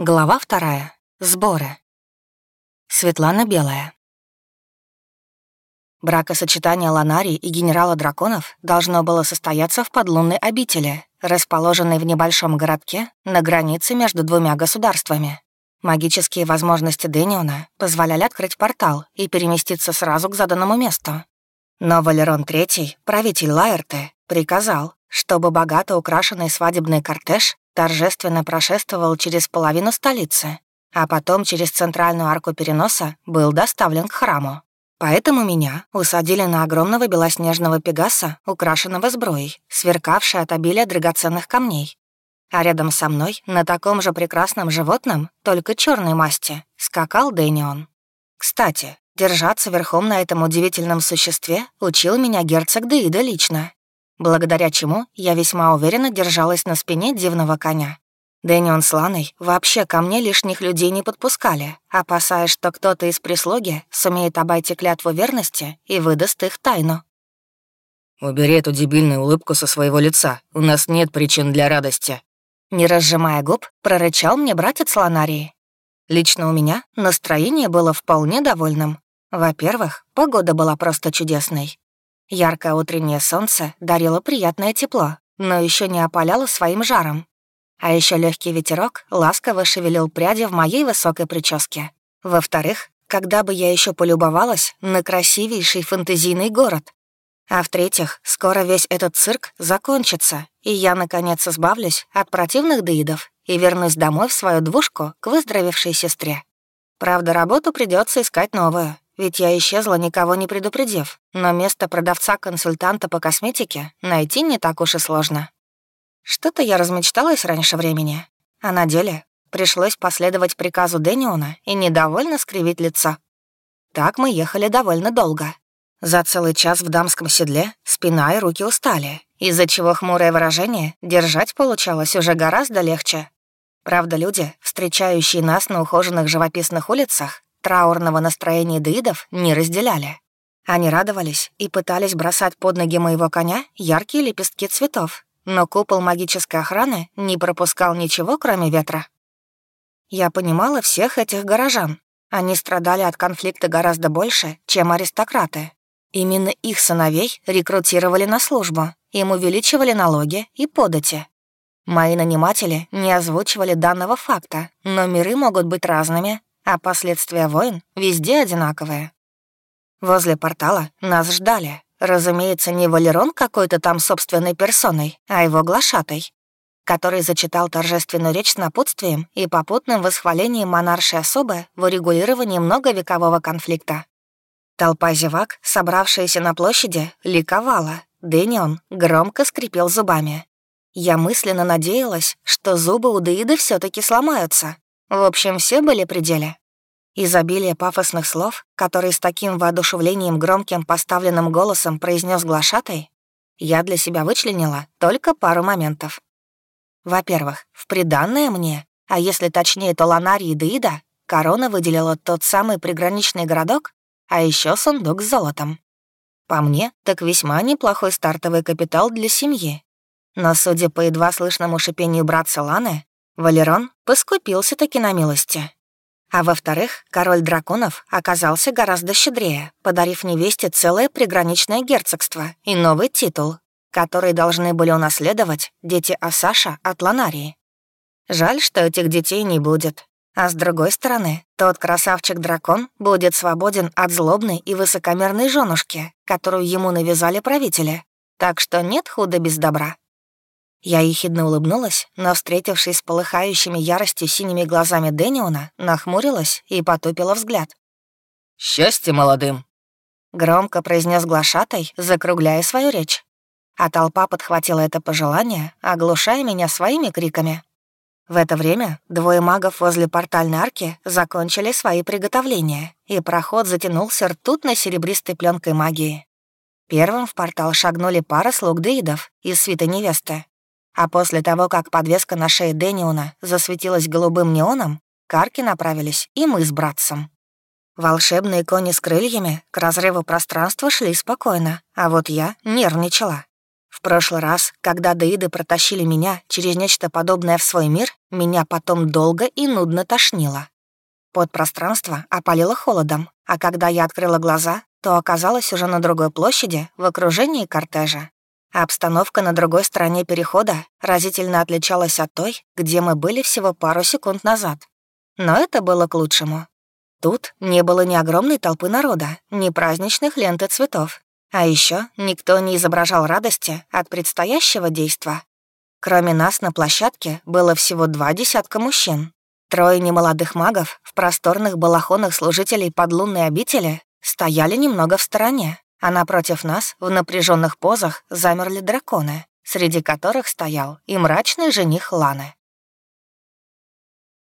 Глава вторая. Сборы. Светлана Белая. Бракосочетание Ланарии и генерала драконов должно было состояться в подлунной обители, расположенной в небольшом городке на границе между двумя государствами. Магические возможности Дэниона позволяли открыть портал и переместиться сразу к заданному месту. Но Валерон III, правитель Лаэрты, приказал, чтобы богато украшенный свадебный кортеж торжественно прошествовал через половину столицы, а потом через центральную арку переноса был доставлен к храму. Поэтому меня усадили на огромного белоснежного пегаса, украшенного сброей, сверкавшей от обилия драгоценных камней. А рядом со мной, на таком же прекрасном животном, только черной масти, скакал Дэнион. Кстати, держаться верхом на этом удивительном существе учил меня герцог Деида лично, благодаря чему я весьма уверенно держалась на спине дивного коня. Дэнион с Ланой вообще ко мне лишних людей не подпускали, опасаясь, что кто-то из прислуги сумеет обойти клятву верности и выдаст их тайну. «Убери эту дебильную улыбку со своего лица, у нас нет причин для радости», не разжимая губ, прорычал мне братец Ланарии. Лично у меня настроение было вполне довольным. Во-первых, погода была просто чудесной. Яркое утреннее солнце дарило приятное тепло, но еще не опаляло своим жаром. А еще легкий ветерок ласково шевелил пряди в моей высокой прическе. Во-вторых, когда бы я еще полюбовалась на красивейший фэнтезийный город. А в-третьих, скоро весь этот цирк закончится, и я, наконец, избавлюсь от противных деидов и вернусь домой в свою двушку к выздоровевшей сестре. Правда, работу придется искать новую, ведь я исчезла, никого не предупредив, но место продавца-консультанта по косметике найти не так уж и сложно. Что-то я размечталась раньше времени, а на деле пришлось последовать приказу Дэниона и недовольно скривить лицо. Так мы ехали довольно долго. За целый час в дамском седле спина и руки устали, из-за чего хмурое выражение держать получалось уже гораздо легче. Правда, люди, встречающие нас на ухоженных живописных улицах, Траурного настроения деидов не разделяли. Они радовались и пытались бросать под ноги моего коня яркие лепестки цветов, но купол магической охраны не пропускал ничего, кроме ветра. Я понимала всех этих горожан. Они страдали от конфликта гораздо больше, чем аристократы. Именно их сыновей рекрутировали на службу, им увеличивали налоги и подати. Мои наниматели не озвучивали данного факта, но миры могут быть разными, а последствия войн везде одинаковые. Возле портала нас ждали. Разумеется, не Валерон какой-то там собственной персоной, а его глашатай, который зачитал торжественную речь с напутствием и попутным восхвалением монаршей особы в урегулировании многовекового конфликта. Толпа зевак, собравшаяся на площади, ликовала. Дэнион громко скрипел зубами. Я мысленно надеялась, что зубы у Деида все таки сломаются, в общем, все были при деле. Изобилие пафосных слов, которые с таким воодушевлением громким поставленным голосом произнес глашатай, я для себя вычленила только пару моментов. Во-первых, в приданное мне, а если точнее, то Ланарии Деида, корона выделила тот самый приграничный городок, а еще сундук с золотом. По мне, так весьма неплохой стартовый капитал для семьи. Но, судя по едва слышному шипению братца Ланы, Валерон поскупился-таки на милости. А во-вторых, король драконов оказался гораздо щедрее, подарив невесте целое приграничное герцогство и новый титул, который должны были унаследовать дети Асаша от Ланарии. Жаль, что этих детей не будет. А с другой стороны, тот красавчик-дракон будет свободен от злобной и высокомерной женушки, которую ему навязали правители. Так что нет худа без добра. Я ехидно улыбнулась, но, встретившись с полыхающими яростью синими глазами Дэниона, нахмурилась и потупила взгляд. «Счастье молодым!» — громко произнес глашатай, закругляя свою речь. А толпа подхватила это пожелание, оглушая меня своими криками. В это время двое магов возле портальной арки закончили свои приготовления, и проход затянулся ртутно-серебристой пленкой магии. Первым в портал шагнули пара слуг деидов из свита невесты, а после того, как подвеска на шее Дэниона засветилась голубым неоном, к арке направились и мы с братцем. Волшебные кони с крыльями к разрыву пространства шли спокойно, а вот я нервничала. В прошлый раз, когда деиды протащили меня через нечто подобное в свой мир, меня потом долго и нудно тошнило. Подпространство опалило холодом, а когда я открыла глаза, то оказалась уже на другой площади в окружении кортежа. Обстановка на другой стороне перехода разительно отличалась от той, где мы были всего пару секунд назад. Но это было к лучшему. Тут не было ни огромной толпы народа, ни праздничных лент и цветов. А еще никто не изображал радости от предстоящего действа. Кроме нас на площадке было всего два десятка мужчин. Трое немолодых магов в просторных балахонах служителей подлунной обители стояли немного в стороне, а напротив нас в напряженных позах замерли драконы, среди которых стоял и мрачный жених Ланы.